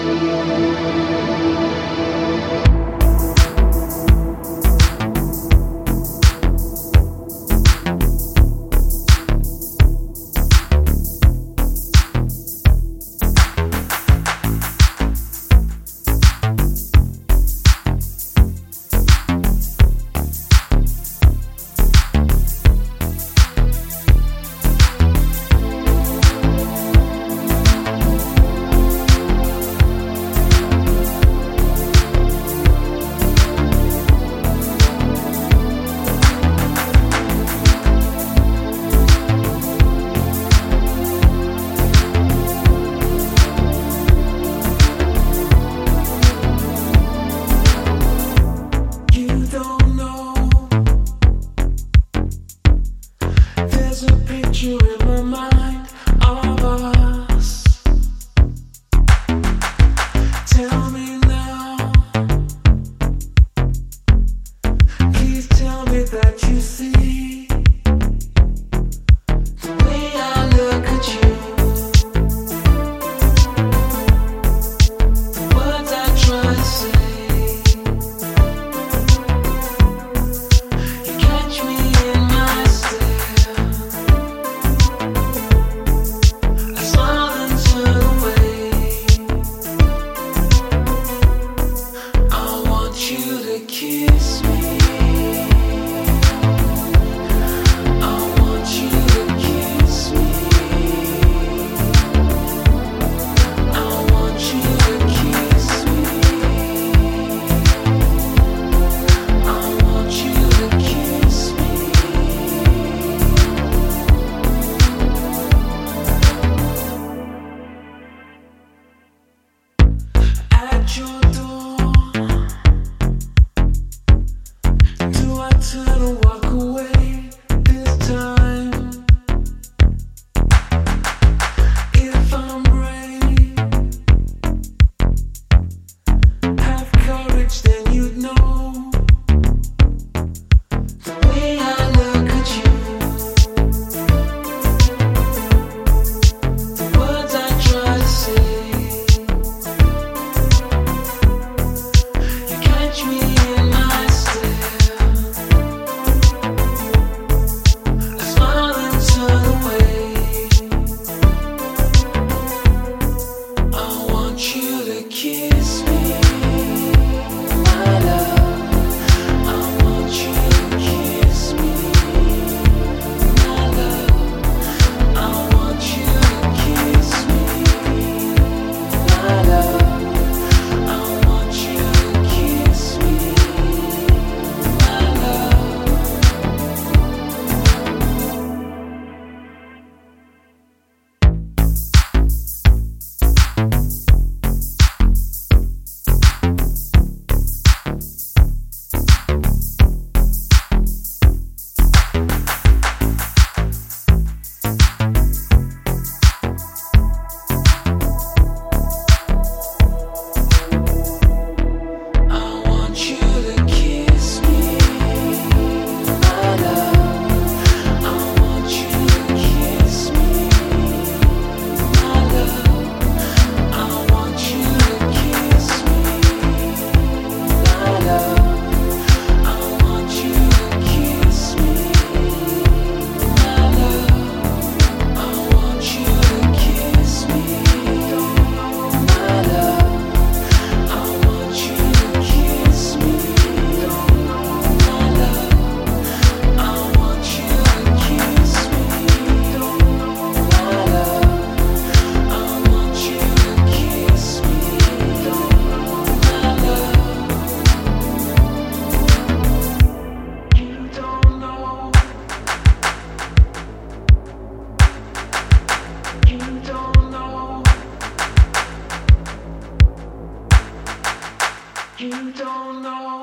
There's a picture in my mind. i do door. You don't know.